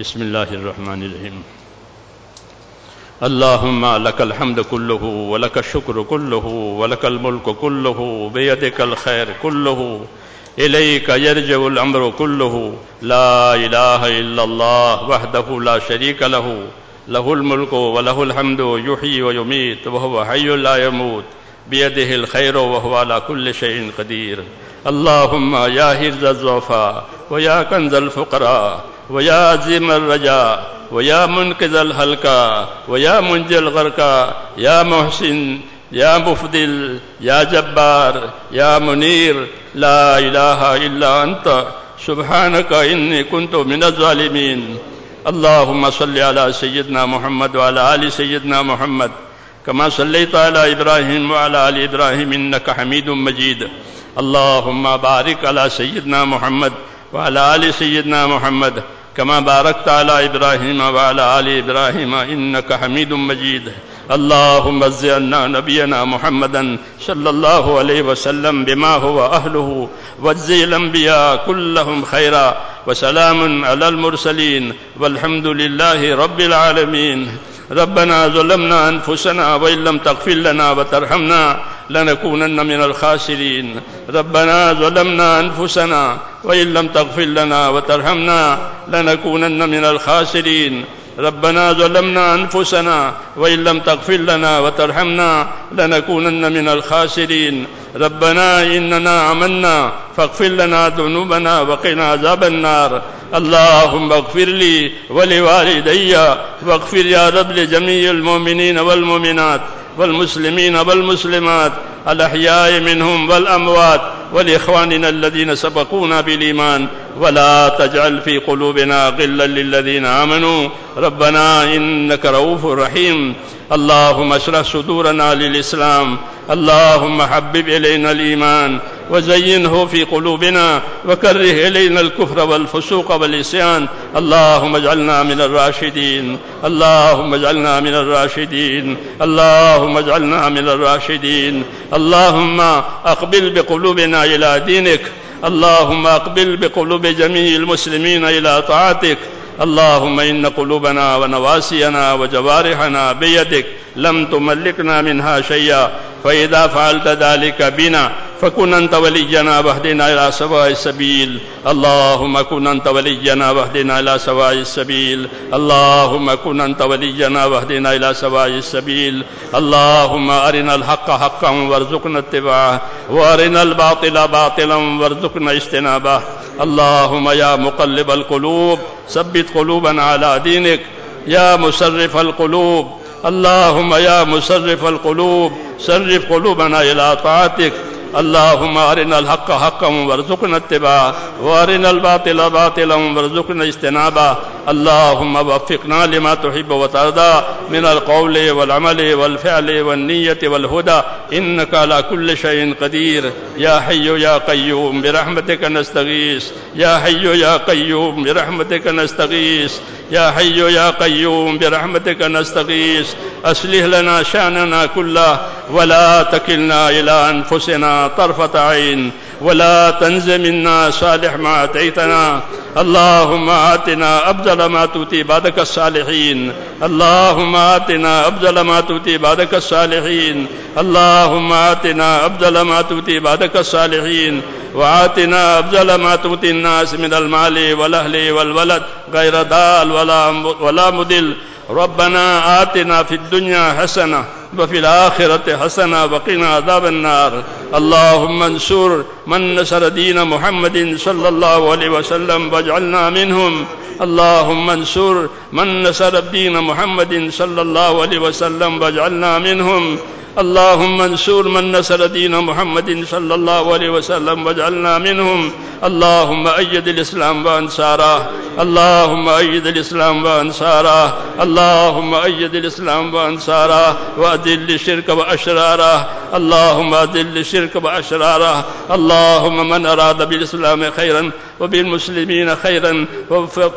بسم الله الرحمن الرحيم اللهم لك الحمد كله ولك الشكر كله ولك الملك كله بيدك الخير كله إليك يرجع الأمر كله لا إله إلا الله وحده لا شريك له له الملك وله الحمد يحيي ويميت وهو حي لا يموت بيده الخير وهو على كل شيء قدير اللهم يا هرز الزوفا ويا كنز الفقراء ويا عظيم الرجاء، ويا منقذ الحلقة ويا منجي الغرقى يا محسن، يا مفضل، يا جبار، يا منير، لا إله إلا أنت، سبحانك إني كنت من الظالمين. اللهم صل على سيدنا محمد وعلى آل سيدنا محمد، كما صليت على إبراهيم وعلى آل إبراهيم إنك حميد مجيد. اللهم بارك على سيدنا محمد وعلى آل سيدنا محمد كما باركت على إبراهيم وعلى آل إبراهيم إنك حميد مجيد. اللهم زعنا نبينا محمدا صلى الله عليه وسلم بما هو أهله واجزي الأنبياء كلهم خيرا وسلام على المرسلين والحمد لله رب العالمين. ربنا ظلمنا أنفسنا وإن لم تغفر لنا وترحمنا لنكونن من الخاسرين. ربنا ظلمنا أنفسنا وإن لم تغفر لنا وترحمنا لنكونن من الخاسرين. ربنا ظلمنا أنفسنا وإن لم تغفر لنا وترحمنا لنكونن من الخاسرين. ربنا إننا عملنا فاغفر لنا ذنوبنا وقنا عذاب النار. اللهم اغفر لي ولوالدي واغفر يا رب لجميع المؤمنين والمؤمنات. والمسلمين والمسلمات الأحياء منهم والأموات ولإخواننا الذين سبقونا بالإيمان ولا تجعل في قلوبنا غلا للذين آمنوا. ربنا إنك رؤوف رحيم. اللهم اشرح صدورنا للإسلام اللهم حبب إلينا الإيمان وزينه في قلوبنا وكره إلينا الكفر والفسوق والإسيان اللهم اجعلنا من الراشدين. اللهم اجعلنا من الراشدين. اللهم اجعلنا من الراشدين. اللهم أقبل بقلوبنا إلى دينك. اللهم أقبل بقلوب جميع المسلمين إلى طاعتك. اللهم إن قلوبنا ونواسينا وجوارحنا بيدك لم تملكنا منها شيئا. فإذا فعلت ذلك بنا. فكن أنت ولينا واهدنا إلى سواء السبيل. اللهم كن أنت ولينا واهدنا إلى سواء السبيل. اللهم كن أنت ولينا واهدنا إلى سواء السبيل. اللهم أرنا الحق حقا وارزقنا اتباعه. وأرنا الباطل باطلا وارزقنا اجتنابه. اللهم يا مقلب القلوب، ثبت قلوبنا على دينك. يا مسرف القلوب. اللهم يا مسرف القلوب صرف قلوبنا إلى طاعتك. اللهم ارنا الحق حقا وارزقنا اتباعه وارنا الباطل باطلا وارزقنا اجتنابه اللهم وفقنا لما تحب وترضى من القول والعمل والفعل والنية والهدى إنك على كل شيء قدير يا حي يا قيوم برحمتك نستغيث يا حي يا قيوم برحمتك نستغيث يا حي يا قيوم برحمتك نستغيث أصلح لنا شأننا كله ولا تكلنا إلى أنفسنا طرفة عين ولا تنز منا صالح ما أتيتنا اللهم آتنا أفضل ما تؤتي بعدك الصالحين. اللهم آتنا أفضل ما تؤتي بعدك الصالحين. اللهم آتنا أفضل ما تؤتي بعدك الصالحين. وآتنا أفضل ما تؤتي الناس من المال والأهل والولد غير دال ولا ولا مدل ربنا آتنا في الدنيا حسنة وفي الآخرة حسنة وقنا عذاب النار. اللهم انصر من نصر دين محمد صلى الله عليه وسلم واجعلنا منهم اللهم انصر. من نصر دين محمد صلى الله عليه وسلم واجعلنا منهم اللهم انصر. من نصر دين محمد صلى الله عليه وسلم واجعلنا منهم اللهم أيد الإسلام وأنصاره اللهم أيد الإسلام وأنصاره اللهم أيد الإسلام وأنصاره وأذل الشرك وأشراره اللهم أذل الشرك وأشراره اللهم من أراد بالإسلام خيرا وبالمسلمين خيرا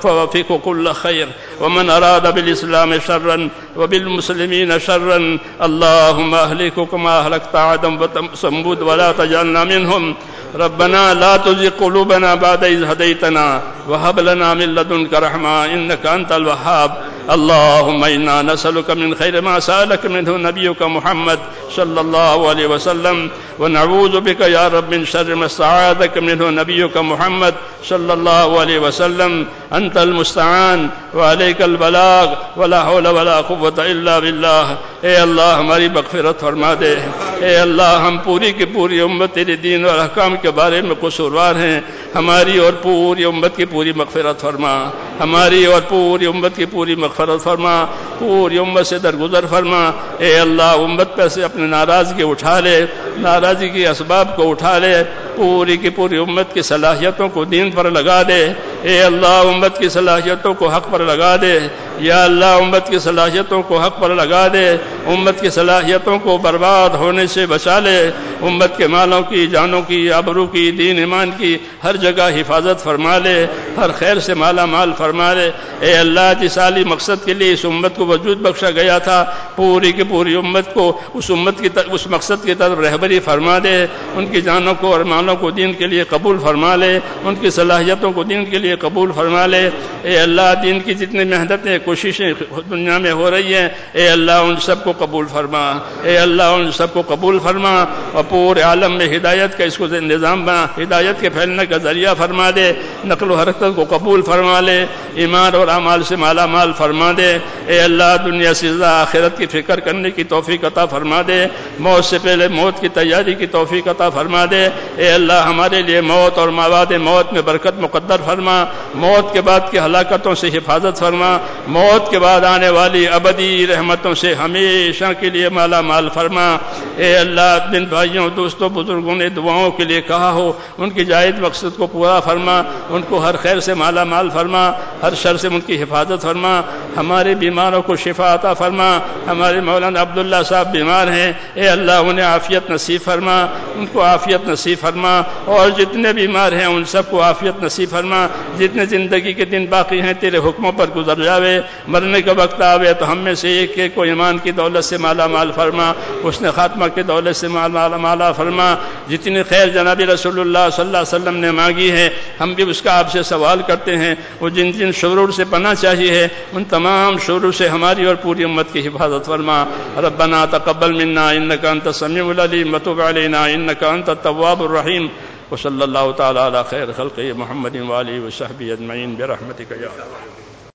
فوفق كل خير. ومن أراد بالإسلام شرا وبالمسلمين شرا. اللهم أهلك كما أهلكت عادا وثمود ولا تجعلنا منهم. ربنا لا تزغ قلوبنا بعد إذ هديتنا. وهب لنا من لدنك رحمة إنك أنت الوهاب. اللهم إنا نسألك من خير ما سألك منه نبيك محمد صلى الله عليه وسلم، ونعوذ بك يا رب من شر ما استعاذك منه نبيك محمد صلى الله عليه وسلم. أنت المستعان وعليك البلاغ، ولا حول ولا قوة إلا بالله. اے اللہ، ہماری مغفرت فرما دے۔ اے اللہ، ہم پوری کی پوری امت تیرے دین اور احکام کے بارے میں قصوروار ہیں۔ ہماری اور پوری امت کی پوری مغفرت فرما۔ ہماری اور پوری امت کی پوری مغفرت فرما۔ پوری امت سے درگزر فرما۔ اے اللہ، امت پہ سے اپنے ناراضگی اٹھا لے۔ ناراضگی کے اسباب کو اٹھا لے۔ پوری کی پوری امت کی صلاحیتوں کو دین پر لگا دے۔ اے اللہ، امت کی صلاحیتوں کو حق پر لگا دے۔ یا اللہ، امت کی صلاحیتوں کو حق پر لگا دے۔ امت کی صلاحیتوں کو برباد ہونے سے بچا لے۔ امت کے مالوں کی، جانوں کی، آبرو کی، دین ایمان کی ہر جگہ حفاظت فرما لے۔ ہر خیر سے مالا مال فرما لے۔ اے اللہ، جس عالی مقصد کے لیے اس امت کو وجود بخشا گیا تھا، پوری کی پوری امت کو اس امت کی اس مقصد کی طرف رہبری فرما دے۔ ان کی جانوں کو اور مالوں کو دین کے لیے قبول فرما لے۔ ان کی صلاحیتوں کو دین کے لیے قبول فرما لے۔ اے اللہ، دین کی جتنی محنتیں، کوششیں دنیا میں ہو رہی ہیں، اے اللہ، ان سب کو قبول فرما۔ اے اللہ، ان سب کو قبول فرما اور پورے عالم میں ہدایت کا اس کو نظام بنا، ہدایت کے پھیلنے کا ذریعہ فرما دے۔ نقل و حرکت کو قبول فرما لے، ایمان اور اعمال سے مالا مال فرما دے۔ اے اللہ، دنیا سے آخرت کی فکر کرنے کی توفیق عطا فرما دے۔ موت سے پہلے موت کی تیاری کی توفیق عطا فرما دے۔ اے اللہ، ہمارے لیے موت اور مواد موت میں برکت مقدر فرما۔ موت کے بعد کی ہلاکتوں سے حفاظت فرما۔ موت کے بعد آنے والی ابدی رحمتوں سے ہمیشہ کے لیے مالا مال فرما۔ اے اللہ جن بھائیوں، دوستوں، بزرگوں نے دعاؤں کے لیے کہا ہو، ان کی جائز مقصد کو پورا فرما۔ ان کو ہر خیر سے مالا مال فرما، ہر شر سے ان کی حفاظت فرما، ہمارے بیماروں کو شفا عطا فرما، ہمارے مولانا عبداللہ صاحب بیمار ہیں، اے اللہ انہیں عافیت نصیب فرما، ان کو عافیت نصیب فرما، اور جتنے بیمار ہیں ان سب کو عافیت نصیب فرما، جتنے زندگی کے دن باقی ہیں تیرے حکموں پر گزر جاوے، مرنے کا وقت آوے تو ہم میں سے ایک ایک کو ایمان کی دولت سے مالا مال فرما، اس نے خاتمہ کی دولت سے مالا مالا فرما، جتنی خیر جناب رسول اللہ صلی اللہ علیہ وسلم نے مانگی ہے، ہم بھی اس کا آپ سے سوال کرتے ہیں، وہ جن جن شرور سے پناہ چاہیے ان تمام شرور سے ہماری اور پوری امت کی حفاظت فرما۔ ربنا تقبل منا انك انت السميع العليم وتب علينا انك انت التواب الرحيم وصلى الله تعالى على خير خلقه محمد وآله وصحبه أجمعين برحمتك يا الله